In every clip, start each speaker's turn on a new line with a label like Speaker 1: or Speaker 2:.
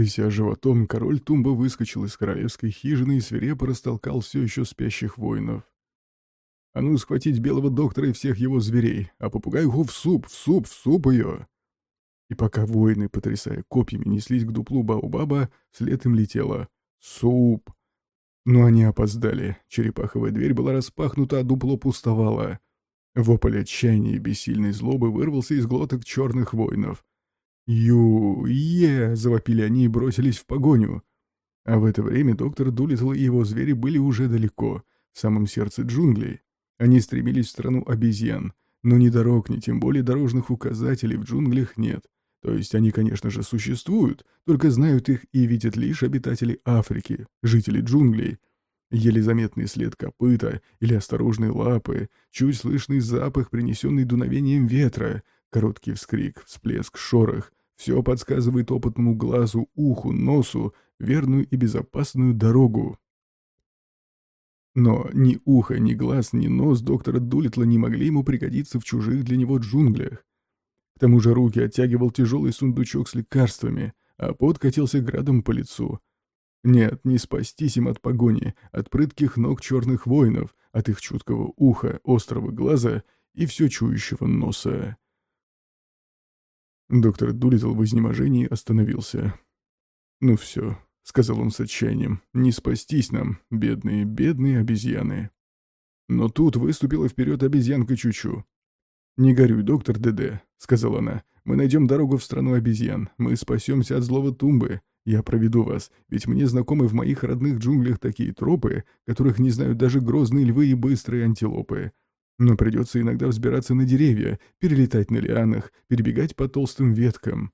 Speaker 1: Тряся животом, король Тумба выскочил из королевской хижины и свирепо растолкал все еще спящих воинов. «А ну, схватить белого доктора и всех его зверей, а попугайху в суп, в суп, в суп ее!» И пока воины, потрясая копьями, неслись к дуплу Баобаба, вслед им летело «Суп!». Но они опоздали. Черепаховая дверь была распахнута, а дупло пустовало. Вопль отчаяния и бессильной злобы вырвался из глоток черных воинов. «Ю-е!» — завопили они и бросились в погоню. А в это время доктор Дулитл и его звери были уже далеко, в самом сердце джунглей. Они стремились в страну обезьян, но ни дорог, ни тем более дорожных указателей в джунглях нет. То есть они, конечно же, существуют, только знают их и видят лишь обитатели Африки, жители джунглей. Еле заметный след копыта или осторожные лапы, чуть слышный запах, принесенный дуновением ветра, короткий вскрик, всплеск, шорох — все подсказывает опытному глазу, уху, носу верную и безопасную дорогу. Но ни ухо, ни глаз, ни нос доктора Дулитла не могли ему пригодиться в чужих для него джунглях. К тому же руки оттягивал тяжелый сундучок с лекарствами, а пот катился градом по лицу. Нет, не спастись им от погони, от прытких ног черных воинов, от их чуткого уха, острого глаза и все чующего носа. Доктор Дулитл в изнеможении остановился. «Ну все», — сказал он с отчаянием, — «не спастись нам, бедные, бедные обезьяны». Но тут выступила вперед обезьянка Чучу. «Не горюй, доктор ДД», — сказала она. «Мы найдем дорогу в страну обезьян. Мы спасемся от злого тумбы. Я проведу вас, ведь мне знакомы в моих родных джунглях такие тропы, которых не знают даже грозные львы и быстрые антилопы. Но придется иногда взбираться на деревья, перелетать на лианах, перебегать по толстым веткам».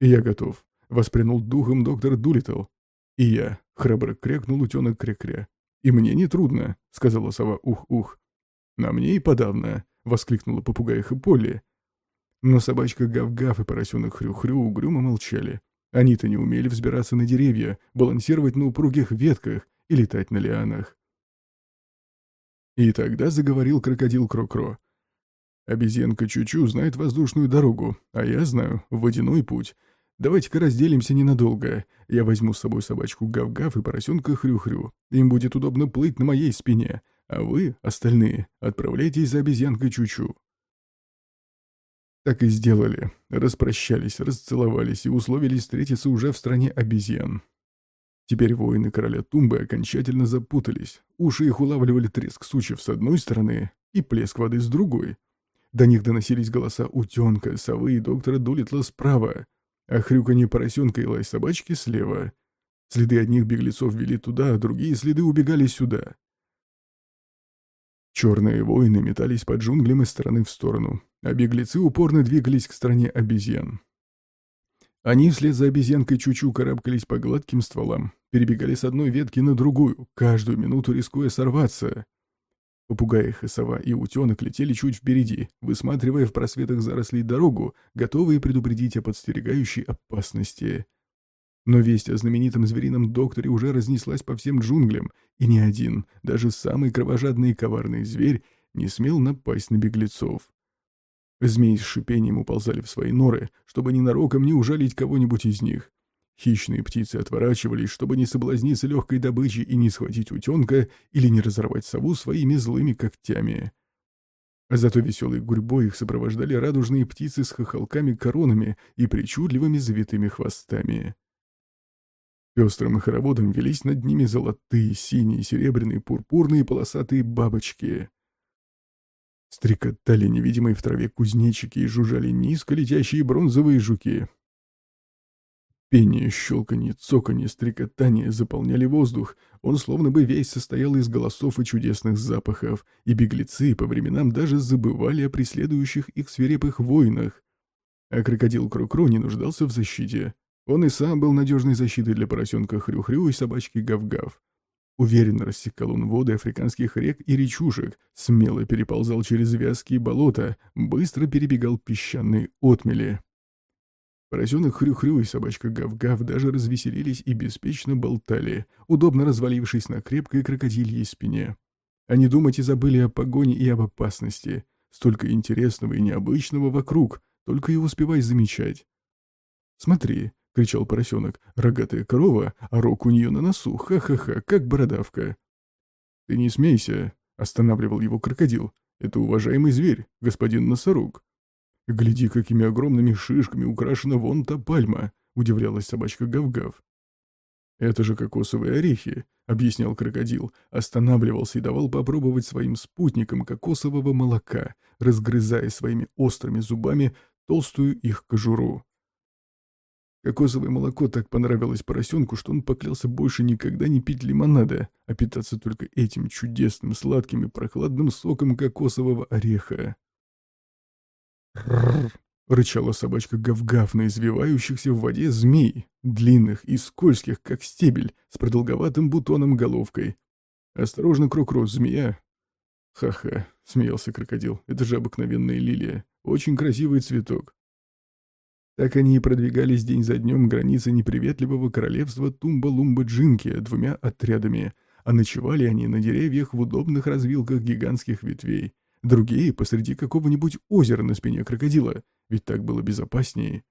Speaker 1: «Я готов», — воспрянул духом доктор Дулитл. «И я», — храбро крякнул утенок кря-кря. «И мне не трудно», — сказала сова ух-ух. «На мне и подавно», — воскликнула попугайха Полли. Но собачка Гав-Гав и поросенок Хрю-Хрю угрюмо молчали. Они-то не умели взбираться на деревья, балансировать на упругих ветках и летать на лианах. И тогда заговорил крокодил Кро-Кро. «Обезьянка Чучу знает воздушную дорогу, а я знаю водяной путь. Давайте-ка разделимся ненадолго. Я возьму с собой собачку Гав-Гав и поросенка Хрю-Хрю. Им будет удобно плыть на моей спине, а вы, остальные, отправляйтесь за обезьянкой Чучу». Так и сделали. Распрощались, расцеловались и условились встретиться уже в стране обезьян. Теперь воины короля Тумбы окончательно запутались. Уши их улавливали треск сучьев с одной стороны и плеск воды с другой. До них доносились голоса утенка, совы и доктора Дулитла справа, а хрюканье поросенка и лай собачки слева. Следы одних беглецов вели туда, а другие следы убегали сюда. Черные воины метались по джунглям из стороны в сторону, а беглецы упорно двигались к стране обезьян. Они вслед за обезьянкой Чучу карабкались по гладким стволам, перебегали с одной ветки на другую, каждую минуту рискуя сорваться. Попугаиха, сова и утенок летели чуть впереди, высматривая в просветах зарослей дорогу, готовые предупредить о подстерегающей опасности. Но весть о знаменитом зверином докторе уже разнеслась по всем джунглям, и ни один, даже самый кровожадный и коварный зверь, не смел напасть на беглецов. Змеи с шипением уползали в свои норы, чтобы ненароком не ужалить кого-нибудь из них. Хищные птицы отворачивались, чтобы не соблазниться легкой добычей и не схватить утенка или не разорвать сову своими злыми когтями. Зато веселой гурьбой их сопровождали радужные птицы с хохолками-коронами и причудливыми завитыми хвостами. Пестрым хороводом велись над ними золотые, синие, серебряные, пурпурные полосатые бабочки. Стрекотали невидимые в траве кузнечики и жужжали низко летящие бронзовые жуки. Пение, щелканье, цоканье, стрекотание заполняли воздух. Он словно бы весь состоял из голосов и чудесных запахов, и беглецы по временам даже забывали о преследующих их свирепых воинах. А крокодил Крокро не нуждался в защите. Он и сам был надежной защитой для поросенка Хрю-Хрю и собачки Гав-Гав. Уверенно рассекал он воды африканских рек и речушек, смело переползал через вязкие болота, быстро перебегал песчаные отмели. Поросенок Хрю-Хрю и собачка Гав-Гав даже развеселились и беспечно болтали, удобно развалившись на крепкой крокодильей спине. Они думать и забыли о погоне и об опасности. Столько интересного и необычного вокруг, только и успевай замечать. «Смотри, — кричал поросенок. «Рогатая корова, а рог у нее на носу, ха-ха-ха, как бородавка». «Ты не смейся», — останавливал его крокодил. «Это уважаемый зверь, господин носорог». «Гляди, какими огромными шишками украшена вон та пальма», — удивлялась собачка Гав-Гав. «Это же кокосовые орехи», — объяснял крокодил, останавливался и давал попробовать своим спутникам кокосового молока, разгрызая своими острыми зубами толстую их кожуру. Кокосовое молоко так понравилось поросенку, что он поклялся больше никогда не пить лимонада, а питаться только этим чудесным сладким и прохладным соком кокосового ореха. «Рррр!» — рычала собачка Гав-Гав на извивающихся в воде змей, длинных и скользких, как стебель, с продолговатым бутоном головкой. «Осторожно, Крокро, змея!» «Ха-ха!» — смеялся крокодил. «Это же обыкновенная лилия. Очень красивый цветок». Так они и продвигались день за днем границы неприветливого королевства Тумба-Лумба-Джинки двумя отрядами, а ночевали они на деревьях в удобных развилках гигантских ветвей, другие посреди какого-нибудь озера на спине крокодила, ведь так было безопаснее.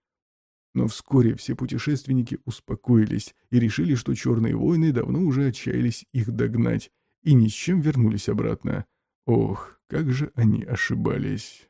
Speaker 1: Но вскоре все путешественники успокоились и решили, что черные воины давно уже отчаялись их догнать, и ни с чем вернулись обратно. Ох, как же они ошибались.